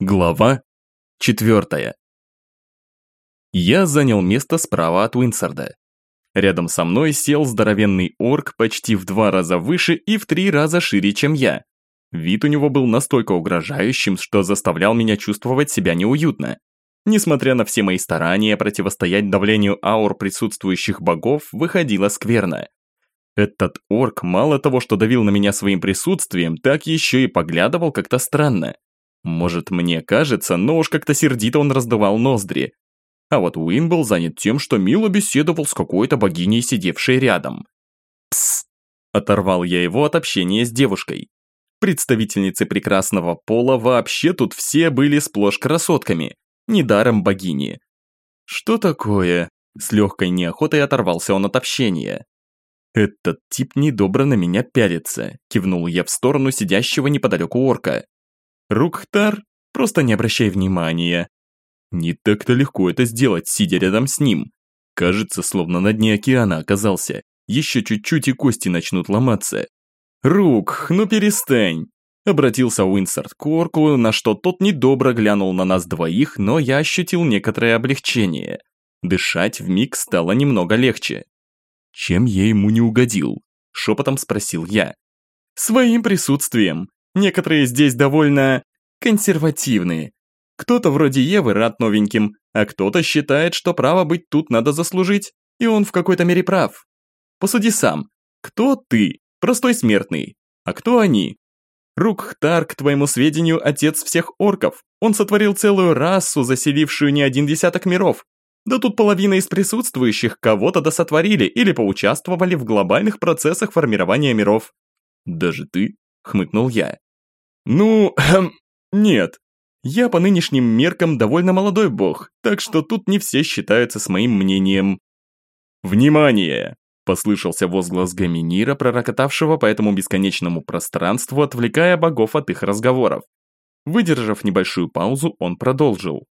Глава четвертая. Я занял место справа от Уинсарда. Рядом со мной сел здоровенный орк почти в два раза выше и в три раза шире, чем я. Вид у него был настолько угрожающим, что заставлял меня чувствовать себя неуютно. Несмотря на все мои старания противостоять давлению аур присутствующих богов, выходило скверно. Этот орк мало того, что давил на меня своим присутствием, так еще и поглядывал как-то странно. Может, мне кажется, но уж как-то сердито он раздавал ноздри. А вот Уин был занят тем, что мило беседовал с какой-то богиней, сидевшей рядом. «Псс!» – оторвал я его от общения с девушкой. Представительницы прекрасного пола вообще тут все были сплошь красотками, недаром богини. «Что такое?» – с легкой неохотой оторвался он от общения. «Этот тип недобро на меня пялится», – кивнул я в сторону сидящего неподалеку орка. Рукхтар, просто не обращай внимания. Не так-то легко это сделать, сидя рядом с ним. Кажется, словно на дне океана оказался. Еще чуть-чуть и кости начнут ломаться. «Рук, ну перестань!» Обратился Уинсард к Орку, на что тот недобро глянул на нас двоих, но я ощутил некоторое облегчение. Дышать вмиг стало немного легче. «Чем я ему не угодил?» – шепотом спросил я. «Своим присутствием», Некоторые здесь довольно консервативные. Кто-то вроде Евы рад новеньким, а кто-то считает, что право быть тут надо заслужить, и он в какой-то мере прав. Посуди сам. Кто ты, простой смертный, а кто они? Рукхтар, к твоему сведению, отец всех орков. Он сотворил целую расу, заселившую не один десяток миров. Да тут половина из присутствующих кого-то досотворили или поучаствовали в глобальных процессах формирования миров. Даже ты? Хмыкнул я. Ну, эм, нет. Я по нынешним меркам довольно молодой бог, так что тут не все считаются с моим мнением. Внимание! Послышался возглас Гаминира, пророкотавшего по этому бесконечному пространству, отвлекая богов от их разговоров. Выдержав небольшую паузу, он продолжил.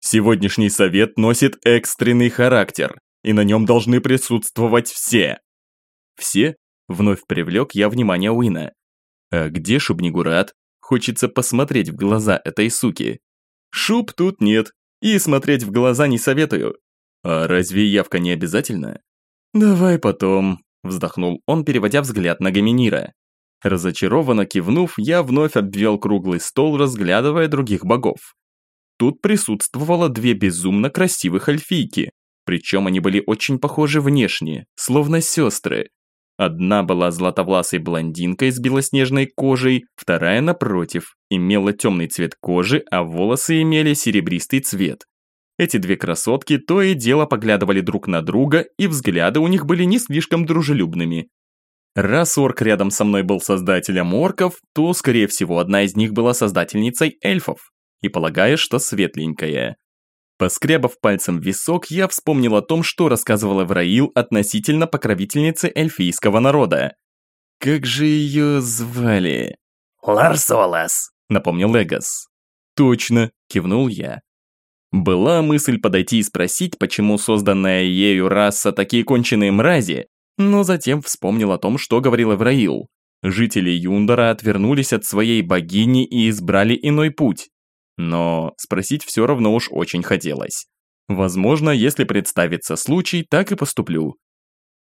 Сегодняшний совет носит экстренный характер, и на нем должны присутствовать все. Все? Вновь привлек я внимание Уина. А где Шубнигурат? Хочется посмотреть в глаза этой суки. Шуб тут нет, и смотреть в глаза не советую. А разве явка не обязательно? Давай потом, вздохнул он, переводя взгляд на Гаминира. Разочарованно кивнув, я вновь обвел круглый стол, разглядывая других богов. Тут присутствовало две безумно красивых эльфийки, причем они были очень похожи внешне, словно сестры. Одна была златовласой блондинкой с белоснежной кожей, вторая, напротив, имела темный цвет кожи, а волосы имели серебристый цвет. Эти две красотки то и дело поглядывали друг на друга, и взгляды у них были не слишком дружелюбными. Раз орк рядом со мной был создателем орков, то, скорее всего, одна из них была создательницей эльфов. И полагаю, что светленькая. Поскребав пальцем висок, я вспомнил о том, что рассказывала Враил относительно покровительницы эльфийского народа. «Как же ее звали?» «Ларсолас», — напомнил Эгос. «Точно», — кивнул я. Была мысль подойти и спросить, почему созданная ею раса такие конченые мрази, но затем вспомнил о том, что говорил Эвраил. Жители Юндора отвернулись от своей богини и избрали иной путь. Но спросить все равно уж очень хотелось. Возможно, если представится случай, так и поступлю.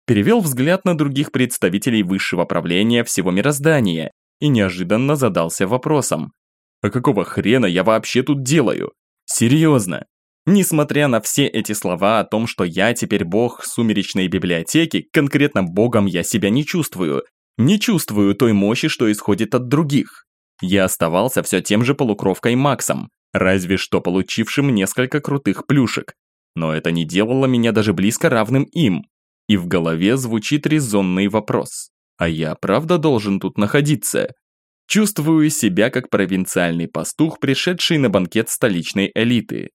Перевел взгляд на других представителей высшего правления всего мироздания и неожиданно задался вопросом. А какого хрена я вообще тут делаю? Серьезно. Несмотря на все эти слова о том, что я теперь бог сумеречной библиотеки, конкретно богом я себя не чувствую. Не чувствую той мощи, что исходит от других. Я оставался все тем же полукровкой Максом, разве что получившим несколько крутых плюшек. Но это не делало меня даже близко равным им. И в голове звучит резонный вопрос. А я правда должен тут находиться? Чувствую себя как провинциальный пастух, пришедший на банкет столичной элиты.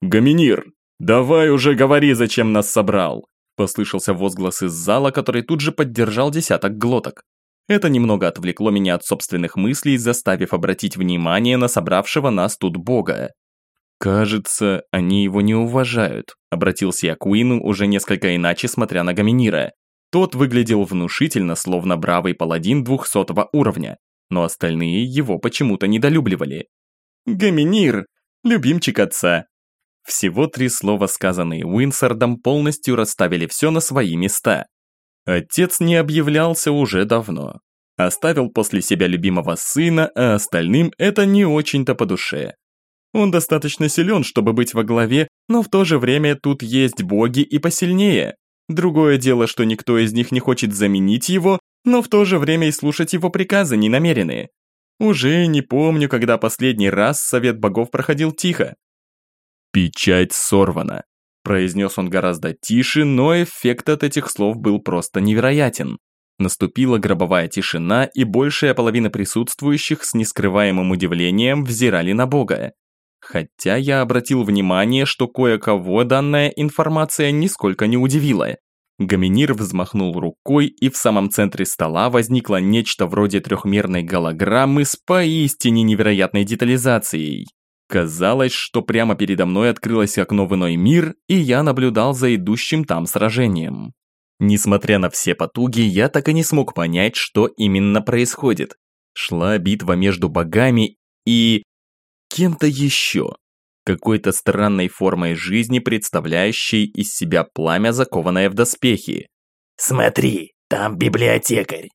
«Гаминир, давай уже говори, зачем нас собрал!» Послышался возглас из зала, который тут же поддержал десяток глоток. Это немного отвлекло меня от собственных мыслей, заставив обратить внимание на собравшего нас тут бога. «Кажется, они его не уважают», – обратился я к Уину уже несколько иначе, смотря на Гаминира. Тот выглядел внушительно, словно бравый паладин двухсотого уровня, но остальные его почему-то недолюбливали. Гаминир, любимчик отца. Всего три слова, сказанные Уинсардом, полностью расставили все на свои места. Отец не объявлялся уже давно. Оставил после себя любимого сына, а остальным это не очень-то по душе. Он достаточно силен, чтобы быть во главе, но в то же время тут есть боги и посильнее. Другое дело, что никто из них не хочет заменить его, но в то же время и слушать его приказы не намерены. Уже не помню, когда последний раз совет богов проходил тихо. «Печать сорвана», – произнес он гораздо тише, но эффект от этих слов был просто невероятен. Наступила гробовая тишина, и большая половина присутствующих с нескрываемым удивлением взирали на Бога. Хотя я обратил внимание, что кое-кого данная информация нисколько не удивила. Гаминир взмахнул рукой, и в самом центре стола возникло нечто вроде трехмерной голограммы с поистине невероятной детализацией. Казалось, что прямо передо мной открылось окно в иной мир, и я наблюдал за идущим там сражением. Несмотря на все потуги, я так и не смог понять, что именно происходит. Шла битва между богами и... кем-то еще какой-то странной формой жизни, представляющей из себя пламя, закованное в доспехи. «Смотри, там библиотекарь!»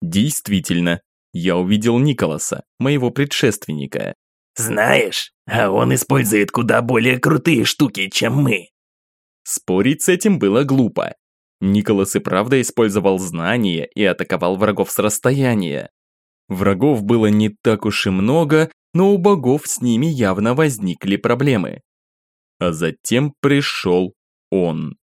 Действительно, я увидел Николаса, моего предшественника. «Знаешь, а он использует куда более крутые штуки, чем мы!» Спорить с этим было глупо. Николас и правда использовал знания и атаковал врагов с расстояния. Врагов было не так уж и много, но у богов с ними явно возникли проблемы. А затем пришел он.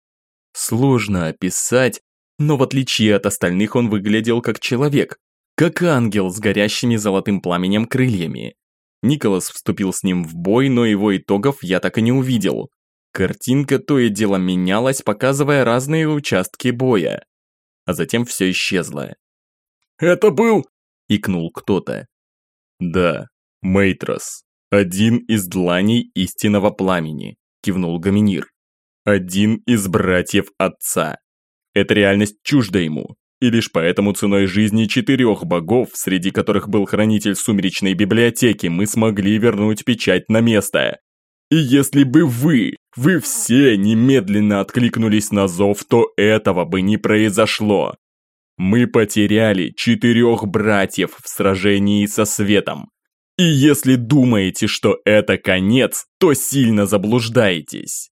Сложно описать, но в отличие от остальных он выглядел как человек, как ангел с горящими золотым пламенем крыльями. Николас вступил с ним в бой, но его итогов я так и не увидел. Картинка то и дело менялась, показывая разные участки боя. А затем все исчезло. «Это был...» – икнул кто-то. «Да, «Мейтрос, один из дланей истинного пламени», – кивнул Гаминир. «Один из братьев отца. Эта реальность чужда ему, и лишь поэтому ценой жизни четырех богов, среди которых был хранитель сумеречной библиотеки, мы смогли вернуть печать на место. И если бы вы, вы все немедленно откликнулись на зов, то этого бы не произошло. Мы потеряли четырех братьев в сражении со светом, и если думаете, что это конец, то сильно заблуждаетесь.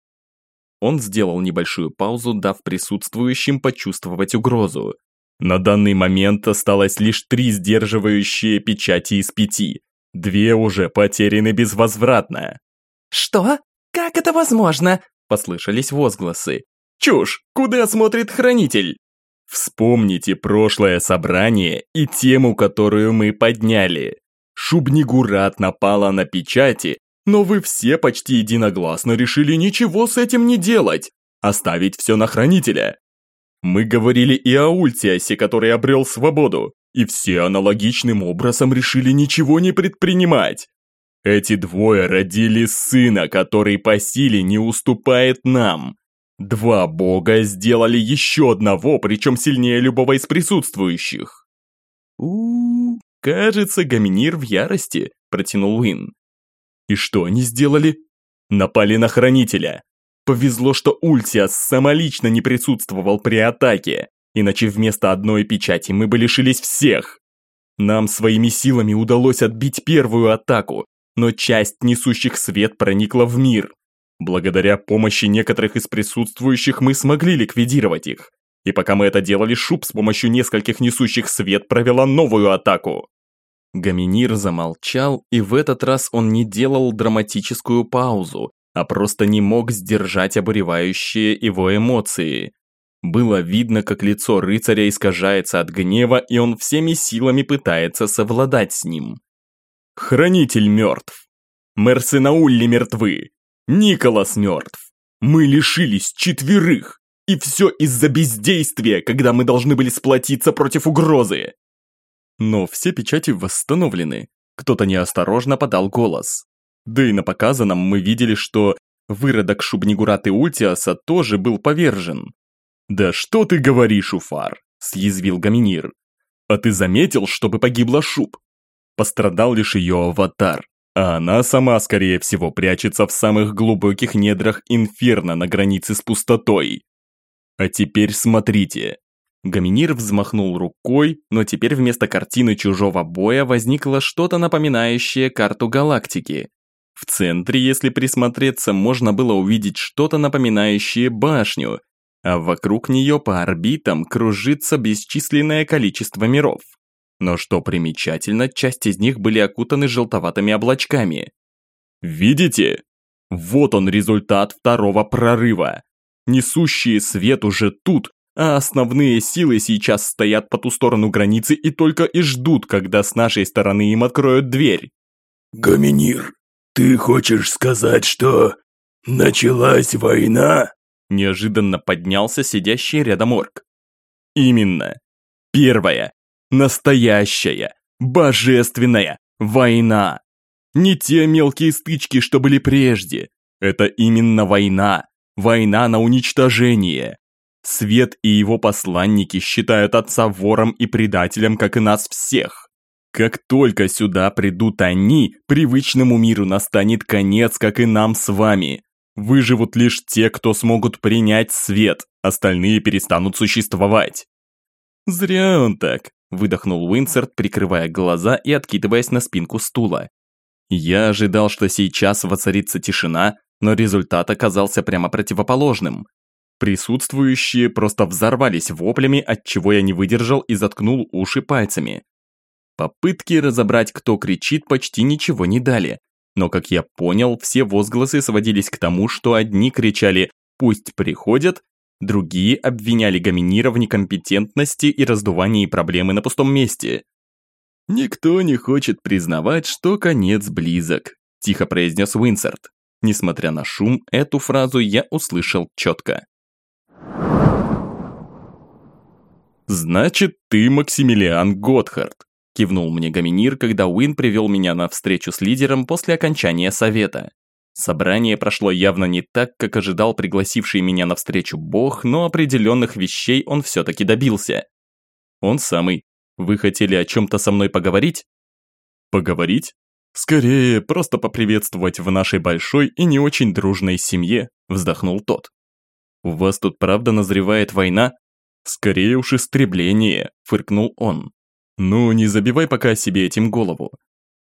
Он сделал небольшую паузу, дав присутствующим почувствовать угрозу. На данный момент осталось лишь три сдерживающие печати из пяти. Две уже потеряны безвозвратно. «Что? Как это возможно?» – послышались возгласы. «Чушь! Куда смотрит хранитель?» Вспомните прошлое собрание и тему, которую мы подняли. Шубнигурат напала на печати, но вы все почти единогласно решили ничего с этим не делать, оставить все на хранителя. Мы говорили и о Ультиасе, который обрел свободу, и все аналогичным образом решили ничего не предпринимать. Эти двое родили сына, который по силе не уступает нам. Два бога сделали еще одного, причем сильнее любого из присутствующих. у, «Кажется, Гаминир в ярости», – протянул Уин. «И что они сделали?» «Напали на Хранителя. Повезло, что Ультиас самолично не присутствовал при атаке, иначе вместо одной печати мы бы лишились всех. Нам своими силами удалось отбить первую атаку, но часть несущих свет проникла в мир. Благодаря помощи некоторых из присутствующих мы смогли ликвидировать их. И пока мы это делали, Шуб с помощью нескольких несущих свет провела новую атаку. Гаминир замолчал, и в этот раз он не делал драматическую паузу, а просто не мог сдержать обуревающие его эмоции. Было видно, как лицо рыцаря искажается от гнева, и он всеми силами пытается совладать с ним. «Хранитель мертв! Мерсенаулли мертвы! Николас мертв! Мы лишились четверых! И все из-за бездействия, когда мы должны были сплотиться против угрозы!» Но все печати восстановлены. Кто-то неосторожно подал голос. Да и на показанном мы видели, что выродок Шубнигураты Ультиаса тоже был повержен. «Да что ты говоришь, Уфар?» – съязвил Гаминир. «А ты заметил, чтобы погибла Шуб? Пострадал лишь ее аватар. А она сама, скорее всего, прячется в самых глубоких недрах инферно на границе с пустотой. А теперь смотрите. Гаминир взмахнул рукой, но теперь вместо картины чужого боя возникло что-то напоминающее карту галактики. В центре, если присмотреться, можно было увидеть что-то напоминающее башню, а вокруг нее по орбитам кружится бесчисленное количество миров. Но что примечательно, часть из них были окутаны желтоватыми облачками. Видите? Вот он результат второго прорыва. Несущие свет уже тут, а основные силы сейчас стоят по ту сторону границы и только и ждут, когда с нашей стороны им откроют дверь. Гаминир, ты хочешь сказать, что началась война? Неожиданно поднялся сидящий рядом орк. Именно. Первая. Настоящая. Божественная. Война. Не те мелкие стычки, что были прежде. Это именно война. Война на уничтожение. Свет и его посланники считают отца вором и предателем, как и нас всех. Как только сюда придут они, привычному миру настанет конец, как и нам с вами. Выживут лишь те, кто смогут принять свет, остальные перестанут существовать. Зря он так, выдохнул Уинсерт, прикрывая глаза и откидываясь на спинку стула. Я ожидал, что сейчас воцарится тишина, но результат оказался прямо противоположным. Присутствующие просто взорвались воплями, от чего я не выдержал и заткнул уши пальцами. Попытки разобрать, кто кричит, почти ничего не дали. Но, как я понял, все возгласы сводились к тому, что одни кричали «пусть приходят», другие обвиняли Гаминира в некомпетентности и раздувании проблемы на пустом месте. «Никто не хочет признавать, что конец близок», – тихо произнес Уинсерт. Несмотря на шум, эту фразу я услышал четко. «Значит, ты Максимилиан Готхард», Кивнул мне Гаминир, когда Уин привел меня на встречу с лидером после окончания совета. Собрание прошло явно не так, как ожидал пригласивший меня на встречу бог, но определенных вещей он все-таки добился. Он самый. Вы хотели о чем-то со мной поговорить? Поговорить? Скорее, просто поприветствовать в нашей большой и не очень дружной семье, вздохнул тот. У вас тут правда назревает война? Скорее уж истребление, фыркнул он. «Ну, не забивай пока себе этим голову».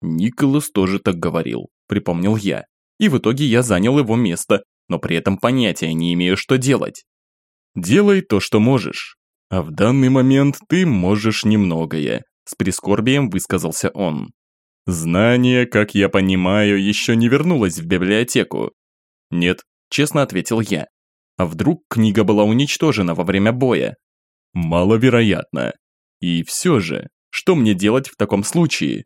Николас тоже так говорил, припомнил я. И в итоге я занял его место, но при этом понятия не имею, что делать. Делай то, что можешь. А в данный момент ты можешь немногое, с прискорбием высказался он. Знание, как я понимаю, еще не вернулось в библиотеку. Нет, честно ответил я. А вдруг книга была уничтожена во время боя? Маловероятно. И все же, что мне делать в таком случае?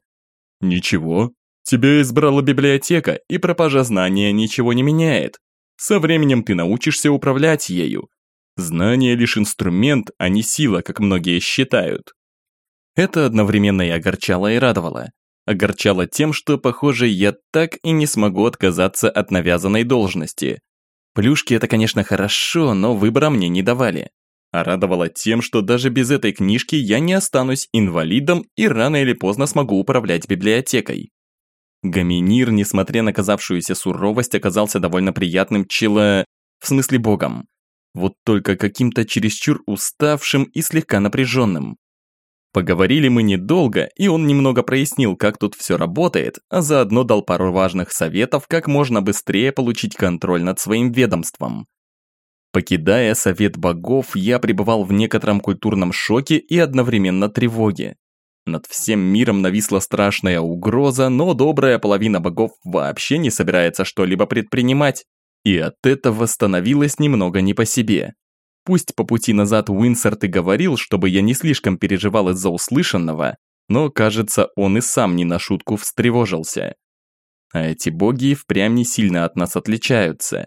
Ничего. Тебя избрала библиотека, и пропажа знания ничего не меняет. Со временем ты научишься управлять ею. Знание лишь инструмент, а не сила, как многие считают. Это одновременно и огорчало, и радовало. Огорчало тем, что, похоже, я так и не смогу отказаться от навязанной должности. Плюшки это, конечно, хорошо, но выбора мне не давали а радовало тем, что даже без этой книжки я не останусь инвалидом и рано или поздно смогу управлять библиотекой. Гаминир, несмотря на казавшуюся суровость, оказался довольно приятным чело... в смысле богом. Вот только каким-то чересчур уставшим и слегка напряженным. Поговорили мы недолго, и он немного прояснил, как тут все работает, а заодно дал пару важных советов, как можно быстрее получить контроль над своим ведомством. Покидая совет богов, я пребывал в некотором культурном шоке и одновременно тревоге. Над всем миром нависла страшная угроза, но добрая половина богов вообще не собирается что-либо предпринимать. И от этого становилось немного не по себе. Пусть по пути назад Уинсерт и говорил, чтобы я не слишком переживал из-за услышанного, но, кажется, он и сам не на шутку встревожился. А эти боги впрямь не сильно от нас отличаются.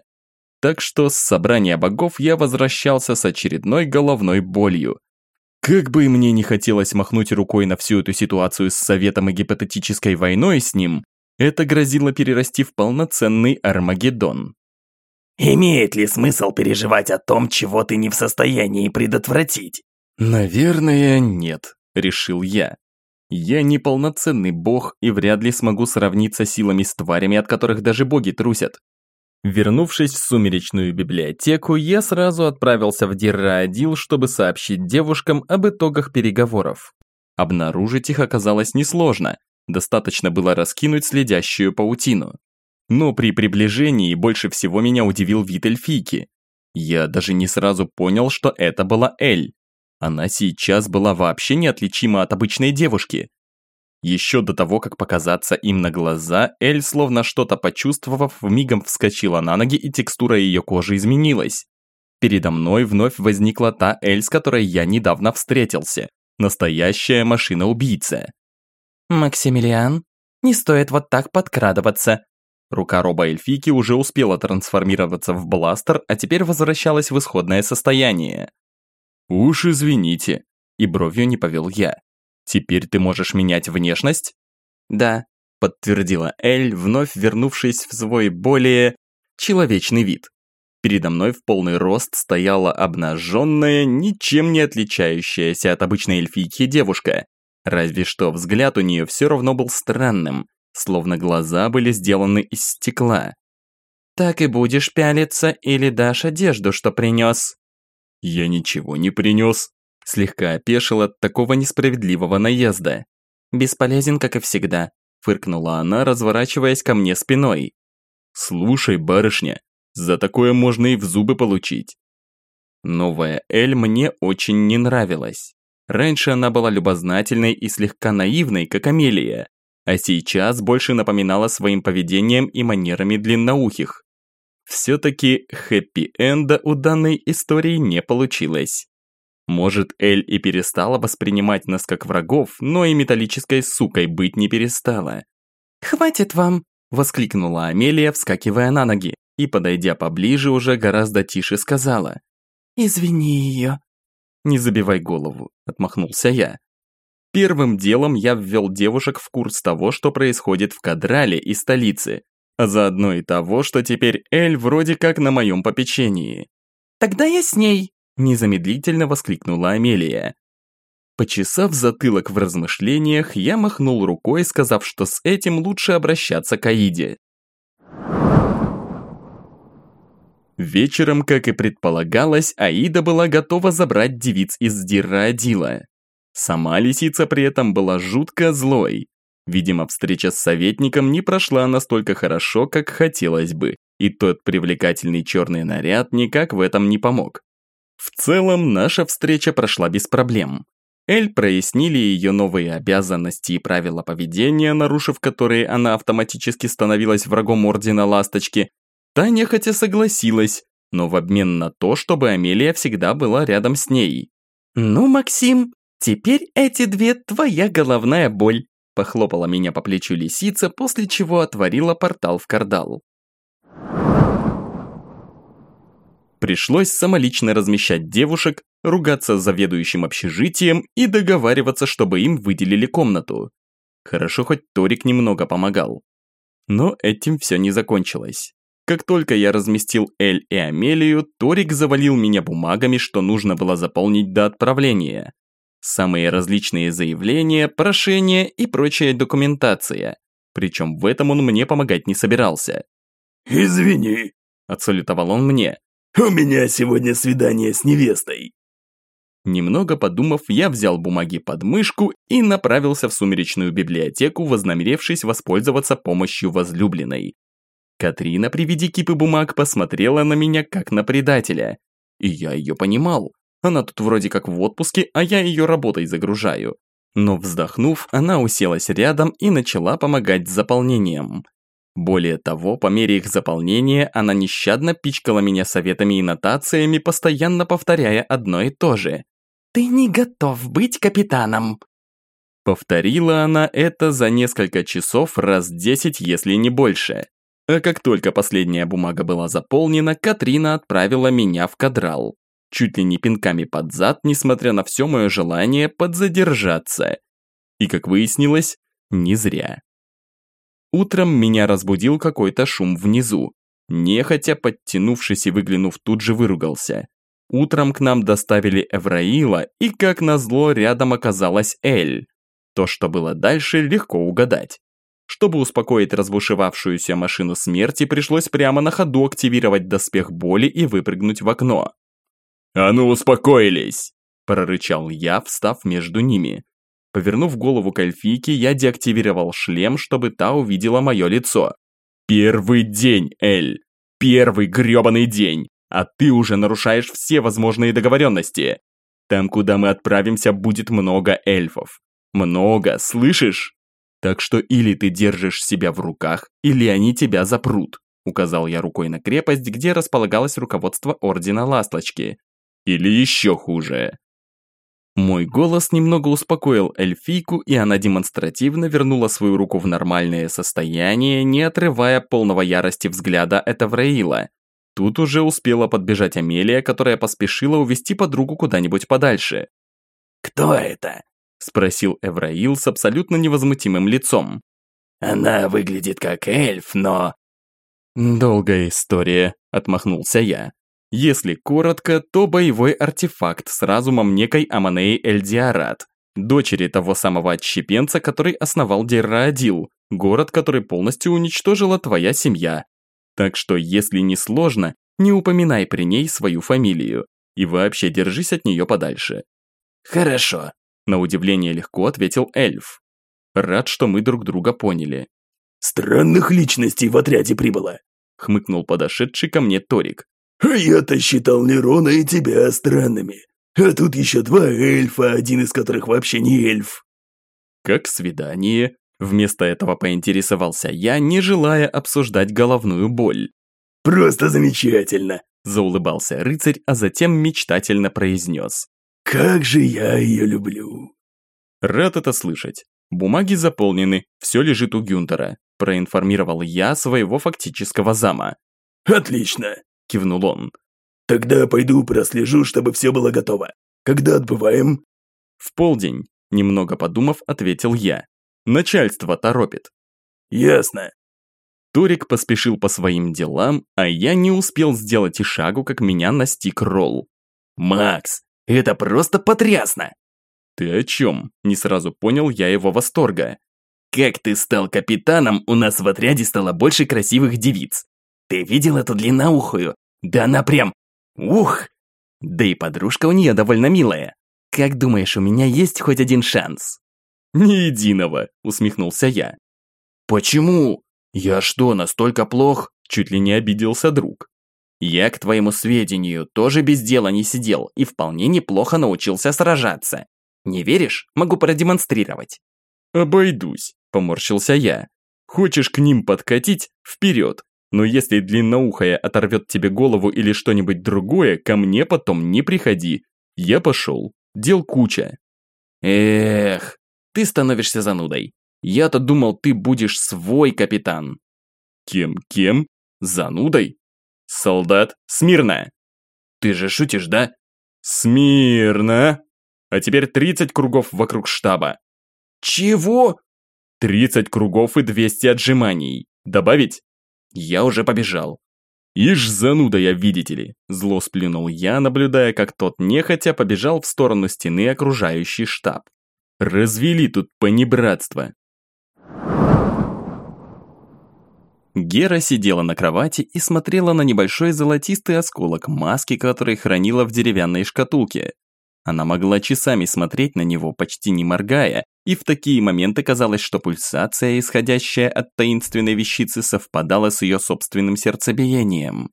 Так что с собрания богов я возвращался с очередной головной болью. Как бы мне не хотелось махнуть рукой на всю эту ситуацию с Советом и гипотетической войной с ним, это грозило перерасти в полноценный Армагеддон. «Имеет ли смысл переживать о том, чего ты не в состоянии предотвратить?» «Наверное, нет», – решил я. Я неполноценный бог и вряд ли смогу сравниться силами с тварями, от которых даже боги трусят. Вернувшись в сумеречную библиотеку, я сразу отправился в Дирраадил, чтобы сообщить девушкам об итогах переговоров. Обнаружить их оказалось несложно, достаточно было раскинуть следящую паутину. Но при приближении больше всего меня удивил вид эльфийки. Я даже не сразу понял, что это была Эль. Она сейчас была вообще неотличима от обычной девушки. Еще до того, как показаться им на глаза, Эль, словно что-то почувствовав, мигом вскочила на ноги и текстура ее кожи изменилась. Передо мной вновь возникла та Эль, с которой я недавно встретился. Настоящая машина-убийца. «Максимилиан, не стоит вот так подкрадываться», Рука роба эльфики уже успела трансформироваться в бластер, а теперь возвращалась в исходное состояние. «Уж извините», и бровью не повел я. «Теперь ты можешь менять внешность?» «Да», подтвердила Эль, вновь вернувшись в свой более человечный вид. Передо мной в полный рост стояла обнаженная, ничем не отличающаяся от обычной эльфийки девушка. Разве что взгляд у нее все равно был странным, словно глаза были сделаны из стекла. «Так и будешь пялиться или дашь одежду, что принес?» «Я ничего не принес», слегка опешил от такого несправедливого наезда. «Бесполезен, как и всегда», фыркнула она, разворачиваясь ко мне спиной. «Слушай, барышня, за такое можно и в зубы получить». Новая Эль мне очень не нравилась. Раньше она была любознательной и слегка наивной, как Амелия, а сейчас больше напоминала своим поведением и манерами длинноухих. Все-таки хэппи-энда у данной истории не получилось. Может, Эль и перестала воспринимать нас как врагов, но и металлической сукой быть не перестала. «Хватит вам!» – воскликнула Амелия, вскакивая на ноги, и, подойдя поближе, уже гораздо тише сказала. «Извини ее». «Не забивай голову», – отмахнулся я. Первым делом я ввел девушек в курс того, что происходит в Кадрале и столице, а заодно и того, что теперь Эль вроде как на моем попечении. «Тогда я с ней!» – незамедлительно воскликнула Амелия. Почесав затылок в размышлениях, я махнул рукой, сказав, что с этим лучше обращаться к Аиде. Вечером, как и предполагалось, Аида была готова забрать девиц из Дирра-Адила. Сама лисица при этом была жутко злой. Видимо, встреча с советником не прошла настолько хорошо, как хотелось бы, и тот привлекательный черный наряд никак в этом не помог. В целом, наша встреча прошла без проблем. Эль прояснили ее новые обязанности и правила поведения, нарушив которые она автоматически становилась врагом Ордена Ласточки. Таня хотя согласилась, но в обмен на то, чтобы Амелия всегда была рядом с ней. «Ну, Максим, «Теперь эти две твоя головная боль», похлопала меня по плечу лисица, после чего отворила портал в кардал. Пришлось самолично размещать девушек, ругаться с заведующим общежитием и договариваться, чтобы им выделили комнату. Хорошо, хоть Торик немного помогал. Но этим все не закончилось. Как только я разместил Эль и Амелию, Торик завалил меня бумагами, что нужно было заполнить до отправления самые различные заявления, прошения и прочая документация. Причем в этом он мне помогать не собирался. «Извини», – отсалютовал он мне. «У меня сегодня свидание с невестой». Немного подумав, я взял бумаги под мышку и направился в сумеречную библиотеку, вознамерившись воспользоваться помощью возлюбленной. Катрина при виде кипы бумаг посмотрела на меня как на предателя. И я ее понимал. Она тут вроде как в отпуске, а я ее работой загружаю. Но вздохнув, она уселась рядом и начала помогать с заполнением. Более того, по мере их заполнения, она нещадно пичкала меня советами и нотациями, постоянно повторяя одно и то же. «Ты не готов быть капитаном!» Повторила она это за несколько часов раз десять, если не больше. А как только последняя бумага была заполнена, Катрина отправила меня в кадрал чуть ли не пинками под зад, несмотря на все мое желание подзадержаться. И, как выяснилось, не зря. Утром меня разбудил какой-то шум внизу. Нехотя, подтянувшись и выглянув, тут же выругался. Утром к нам доставили Эвраила, и, как назло, рядом оказалась Эль. То, что было дальше, легко угадать. Чтобы успокоить разбушевавшуюся машину смерти, пришлось прямо на ходу активировать доспех боли и выпрыгнуть в окно. «А ну, успокоились!» – прорычал я, встав между ними. Повернув голову к эльфийке, я деактивировал шлем, чтобы та увидела мое лицо. «Первый день, Эль! Первый грёбаный день! А ты уже нарушаешь все возможные договоренности! Там, куда мы отправимся, будет много эльфов. Много, слышишь? Так что или ты держишь себя в руках, или они тебя запрут», указал я рукой на крепость, где располагалось руководство Ордена Ласточки. «Или еще хуже». Мой голос немного успокоил эльфийку, и она демонстративно вернула свою руку в нормальное состояние, не отрывая полного ярости взгляда от Эвраила. Тут уже успела подбежать Амелия, которая поспешила увести подругу куда-нибудь подальше. «Кто это?» – спросил Эвраил с абсолютно невозмутимым лицом. «Она выглядит как эльф, но...» «Долгая история», – отмахнулся я. Если коротко, то боевой артефакт с разумом некой Аманеи Эльдиарат, дочери того самого отщепенца, который основал Дерраадил, город, который полностью уничтожила твоя семья. Так что, если не сложно, не упоминай при ней свою фамилию. И вообще держись от нее подальше. Хорошо, на удивление легко ответил эльф. Рад, что мы друг друга поняли. Странных личностей в отряде прибыло. Хмыкнул подошедший ко мне Торик. А я-то считал Нерона и тебя странными. А тут еще два эльфа, один из которых вообще не эльф. Как свидание? Вместо этого поинтересовался я, не желая обсуждать головную боль. «Просто замечательно!» – заулыбался рыцарь, а затем мечтательно произнес. «Как же я ее люблю!» Рад это слышать. Бумаги заполнены, все лежит у Гюнтера, проинформировал я своего фактического зама. «Отлично!» – кивнул он. «Тогда пойду прослежу, чтобы все было готово. Когда отбываем?» «В полдень», – немного подумав, ответил я. «Начальство торопит». «Ясно». Торик поспешил по своим делам, а я не успел сделать и шагу, как меня настиг Ролл. «Макс, это просто потрясно!» «Ты о чем?» – не сразу понял я его восторга. «Как ты стал капитаном, у нас в отряде стало больше красивых девиц. Ты видел эту длинноухую? Да она прям... Ух! Да и подружка у нее довольно милая. Как думаешь, у меня есть хоть один шанс?» «Ни единого», усмехнулся я. «Почему? Я что, настолько плох?» Чуть ли не обиделся друг. «Я, к твоему сведению, тоже без дела не сидел и вполне неплохо научился сражаться. Не веришь? Могу продемонстрировать». «Обойдусь», поморщился я. «Хочешь к ним подкатить? Вперед! Но если длинноухая оторвет тебе голову или что-нибудь другое, ко мне потом не приходи. Я пошел. Дел куча. Эх, ты становишься занудой. Я-то думал, ты будешь свой капитан. Кем-кем? Занудой? Солдат, смирно! Ты же шутишь, да? Смирно! А теперь 30 кругов вокруг штаба. Чего? 30 кругов и 200 отжиманий. Добавить? Я уже побежал. «Ишь, зануда я, видите ли!» Зло сплюнул я, наблюдая, как тот нехотя побежал в сторону стены окружающий штаб. «Развели тут понебратство!» Гера сидела на кровати и смотрела на небольшой золотистый осколок маски, который хранила в деревянной шкатулке. Она могла часами смотреть на него, почти не моргая, и в такие моменты казалось, что пульсация, исходящая от таинственной вещицы, совпадала с ее собственным сердцебиением.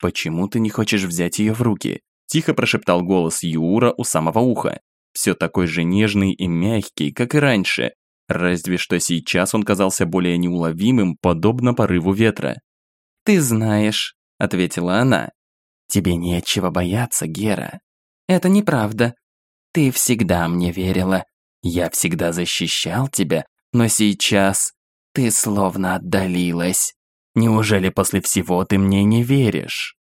«Почему ты не хочешь взять ее в руки?» – тихо прошептал голос Юра у самого уха. Все такой же нежный и мягкий, как и раньше, разве что сейчас он казался более неуловимым, подобно порыву ветра. «Ты знаешь», – ответила она. «Тебе нечего бояться, Гера. Это неправда. Ты всегда мне верила. Я всегда защищал тебя, но сейчас ты словно отдалилась. Неужели после всего ты мне не веришь?»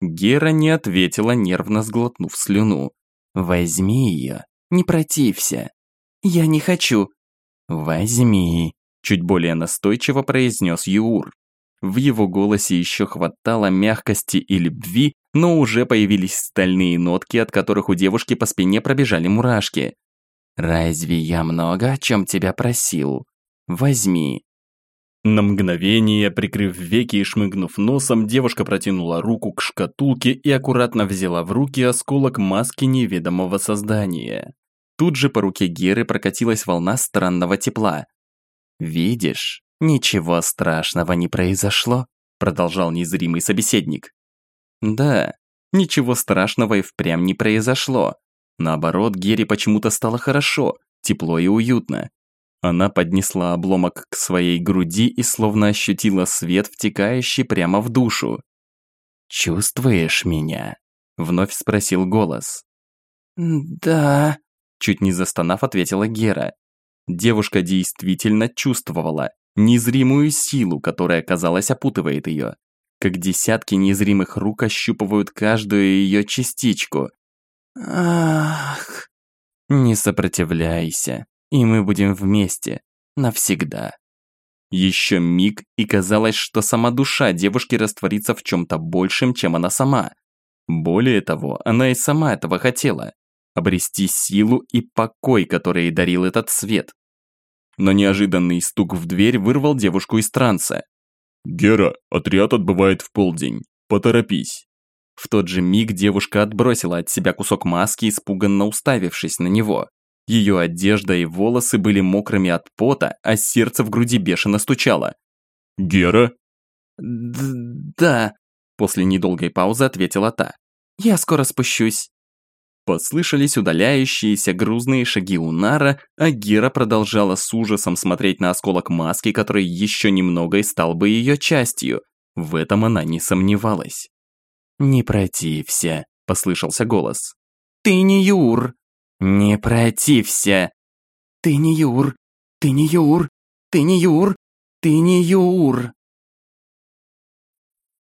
Гера не ответила, нервно сглотнув слюну. «Возьми ее, не протився». «Я не хочу». «Возьми», – чуть более настойчиво произнес Юр. В его голосе еще хватало мягкости и любви, но уже появились стальные нотки, от которых у девушки по спине пробежали мурашки. Разве я много о чем тебя просил? Возьми». На мгновение, прикрыв веки и шмыгнув носом, девушка протянула руку к шкатулке и аккуратно взяла в руки осколок маски неведомого создания. Тут же по руке Геры прокатилась волна странного тепла. «Видишь, ничего страшного не произошло», продолжал незримый собеседник. «Да, ничего страшного и впрямь не произошло. Наоборот, Гере почему-то стало хорошо, тепло и уютно. Она поднесла обломок к своей груди и словно ощутила свет, втекающий прямо в душу. «Чувствуешь меня?» – вновь спросил голос. «Да», – чуть не застонав, ответила Гера. Девушка действительно чувствовала незримую силу, которая, казалось, опутывает ее. Как десятки незримых рук ощупывают каждую ее частичку. «Ах...» «Не сопротивляйся», и мы будем вместе. Навсегда. Еще миг, и казалось, что сама душа девушки растворится в чем-то большем, чем она сама. Более того, она и сама этого хотела. Обрести силу и покой, который дарил этот свет. Но неожиданный стук в дверь вырвал девушку из транса. «Гера, отряд отбывает в полдень. Поторопись». В тот же миг девушка отбросила от себя кусок маски, испуганно уставившись на него. Ее одежда и волосы были мокрыми от пота, а сердце в груди бешено стучало. «Гера?» «Да», – после недолгой паузы ответила та. «Я скоро спущусь». Послышались удаляющиеся грузные шаги Унара, а Гера продолжала с ужасом смотреть на осколок маски, который еще немного и стал бы ее частью. В этом она не сомневалась. «Не протився», – послышался голос. «Ты не Юр!» «Не протився!» «Ты не Юр! Ты не Юр! Ты не Юр! Ты не Юр!»